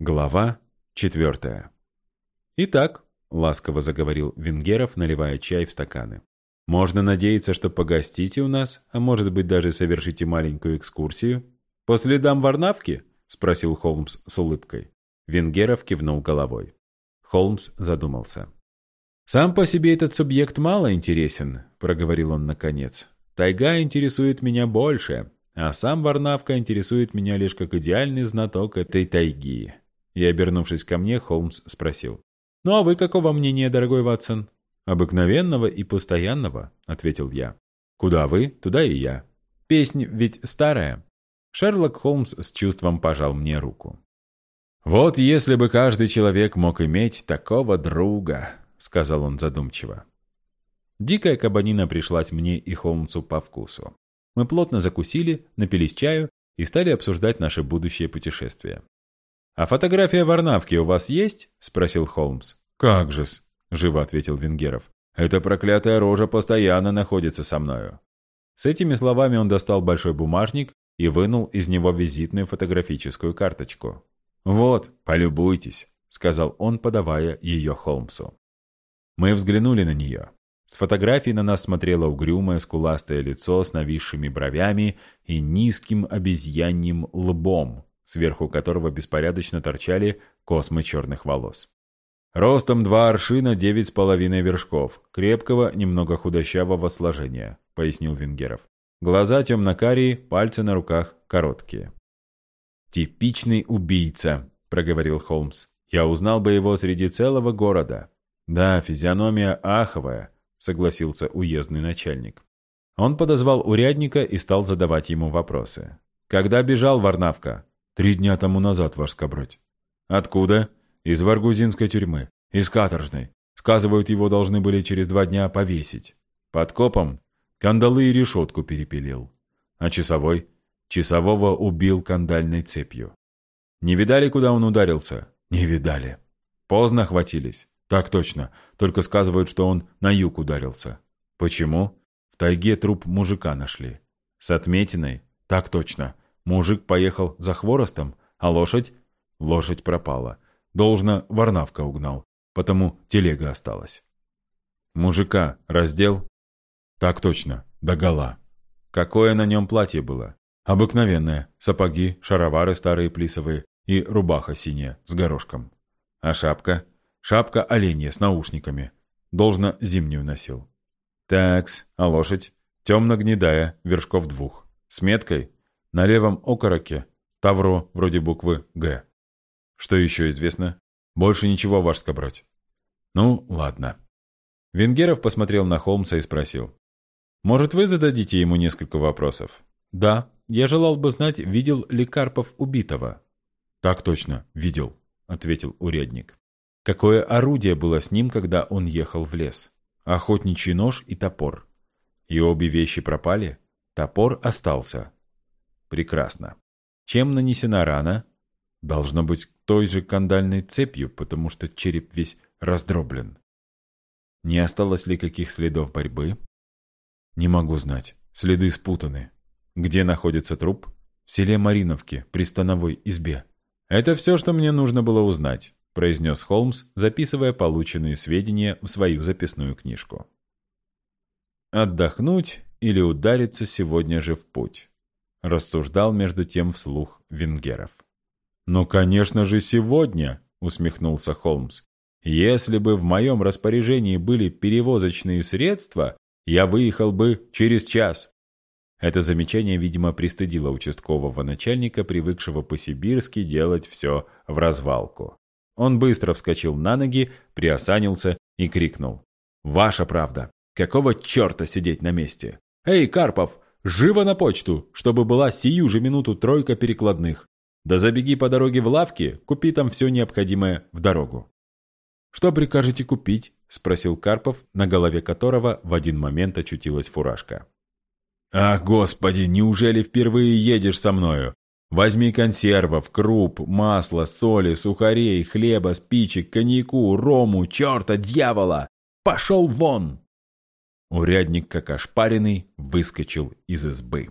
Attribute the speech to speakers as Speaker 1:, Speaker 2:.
Speaker 1: Глава четвертая. «Итак», — ласково заговорил Венгеров, наливая чай в стаканы, «можно надеяться, что погостите у нас, а может быть даже совершите маленькую экскурсию?» «По следам Варнавки?» — спросил Холмс с улыбкой. Венгеров кивнул головой. Холмс задумался. «Сам по себе этот субъект мало интересен», — проговорил он наконец. «Тайга интересует меня больше, а сам Варнавка интересует меня лишь как идеальный знаток этой тайги. И, обернувшись ко мне, Холмс спросил. «Ну а вы какого мнения, дорогой Ватсон?» «Обыкновенного и постоянного», — ответил я. «Куда вы, туда и я. Песнь ведь старая». Шерлок Холмс с чувством пожал мне руку. «Вот если бы каждый человек мог иметь такого друга», — сказал он задумчиво. Дикая кабанина пришлась мне и Холмсу по вкусу. Мы плотно закусили, напились чаю и стали обсуждать наше будущее путешествие. «А фотография Варнавки у вас есть?» — спросил Холмс. «Как же-с», — живо ответил Венгеров. «Эта проклятая рожа постоянно находится со мною». С этими словами он достал большой бумажник и вынул из него визитную фотографическую карточку. «Вот, полюбуйтесь», — сказал он, подавая ее Холмсу. Мы взглянули на нее. С фотографии на нас смотрело угрюмое скуластое лицо с нависшими бровями и низким обезьяньим лбом, сверху которого беспорядочно торчали космы черных волос. Ростом два аршина девять с половиной вершков, крепкого, немного худощавого сложения, пояснил Венгеров. Глаза темно-карие, пальцы на руках короткие. «Типичный убийца», — проговорил Холмс. «Я узнал бы его среди целого города». «Да, физиономия аховая», — согласился уездный начальник. Он подозвал урядника и стал задавать ему вопросы. «Когда бежал Варнавка?» Три дня тому назад, ваш скобрать. Откуда? Из Варгузинской тюрьмы. Из каторжной. Сказывают, его должны были через два дня повесить. Под копом кандалы и решетку перепилил. А часовой? Часового убил кандальной цепью. Не видали, куда он ударился? Не видали. Поздно хватились. Так точно. Только сказывают, что он на юг ударился. Почему? В тайге труп мужика нашли. С отметиной? Так точно. Мужик поехал за хворостом, а лошадь? Лошадь пропала. Должно, Варнавка угнал, потому телега осталась. Мужика раздел? Так точно, догола. Какое на нем платье было? Обыкновенное. Сапоги, шаровары старые плисовые и рубаха синяя с горошком. А шапка? Шапка оленья с наушниками. Должно, зимнюю носил. Такс, а лошадь? Темно-гнедая, вершков двух. С меткой? На левом окороке тавро вроде буквы «Г». Что еще известно? Больше ничего, ваш скобрать. Ну, ладно. Венгеров посмотрел на Холмса и спросил. Может, вы зададите ему несколько вопросов? Да, я желал бы знать, видел ли Карпов убитого. Так точно, видел, ответил урядник. Какое орудие было с ним, когда он ехал в лес? Охотничий нож и топор. И обе вещи пропали? Топор остался, Прекрасно. Чем нанесена рана? Должно быть той же кандальной цепью, потому что череп весь раздроблен. Не осталось ли каких следов борьбы? Не могу знать. Следы спутаны. Где находится труп? В селе Мариновке, при становой избе. Это все, что мне нужно было узнать, произнес Холмс, записывая полученные сведения в свою записную книжку. Отдохнуть или удариться сегодня же в путь рассуждал между тем вслух Венгеров. «Ну, конечно же, сегодня!» — усмехнулся Холмс. «Если бы в моем распоряжении были перевозочные средства, я выехал бы через час». Это замечание, видимо, пристыдило участкового начальника, привыкшего по-сибирски делать все в развалку. Он быстро вскочил на ноги, приосанился и крикнул. «Ваша правда! Какого черта сидеть на месте? Эй, Карпов, Живо на почту, чтобы была сию же минуту тройка перекладных. Да забеги по дороге в лавки, купи там все необходимое в дорогу. «Что прикажете купить?» – спросил Карпов, на голове которого в один момент очутилась фуражка. «Ах, господи, неужели впервые едешь со мною? Возьми консервов, круп, масла, соли, сухарей, хлеба, спичек, коньяку, рому, черта, дьявола! Пошел вон!» Урядник, как ошпаренный, выскочил из избы.